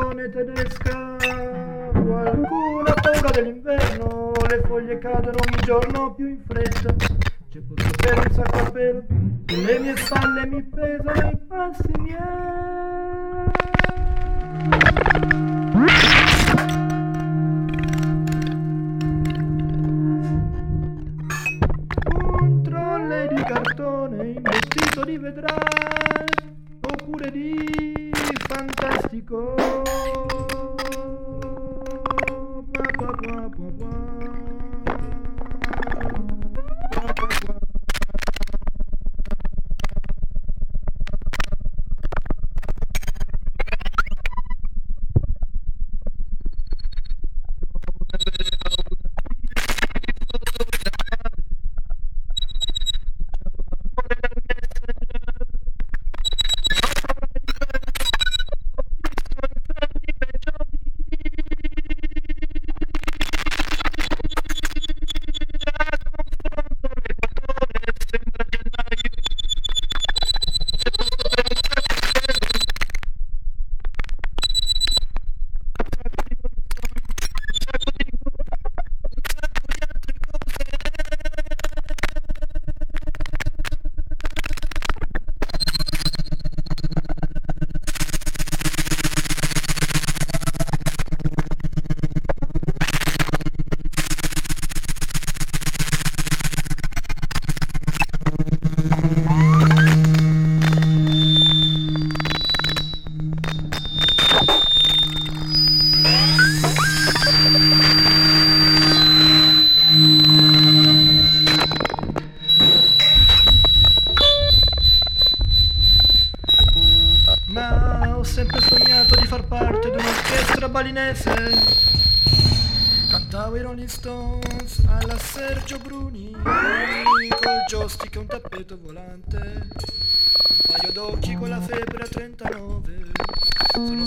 stagione tedesca, qualcuno ha paura dell'inverno, le foglie cadono ogni giorno più in fretta, c'è posto per un sacco a pelo, le mie spalle mi pesano i passi miei. go. Ba, ba, ba, ba ba. Ma ho sempre sognato di far parte di un'orchestra balinese. Cantavo i Rolling Stones alla Sergio Bruni, col joystick e un tappeto volante. Un paio d'occhi con la febbre a 39. Sono